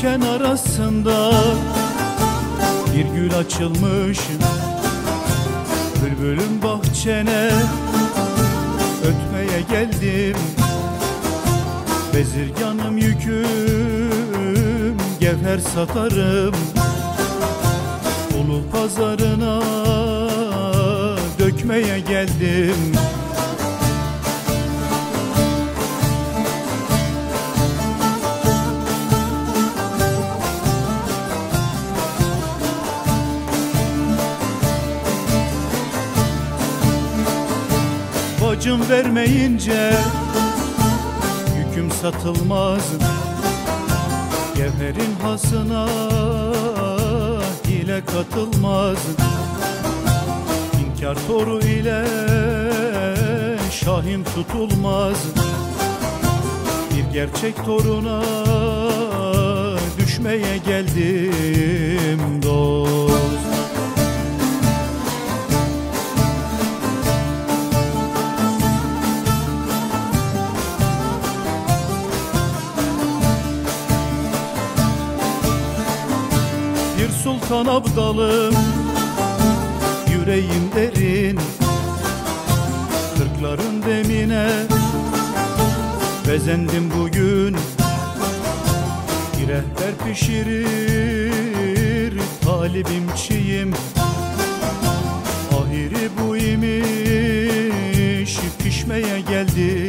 diken arasında Bir gül açılmış. Bülbülüm bahçene Ötmeye geldim. Bezirganım yüküm Gevher satarım. Ulu pazarına Dökmeye geldim Bacım vermeyince Yüküm satılmaz. Gevherin hasına ile katılmaz. İnkar toru ile Şahim tutulmaz. Bir gerçek toruna Düşmeye geldim sultan abdalım Yüreğim derin Kırkların demine Bezendim bugün. Bir pişirir Talibim çiğim. Ahiri bu imiş Pişmeye geldim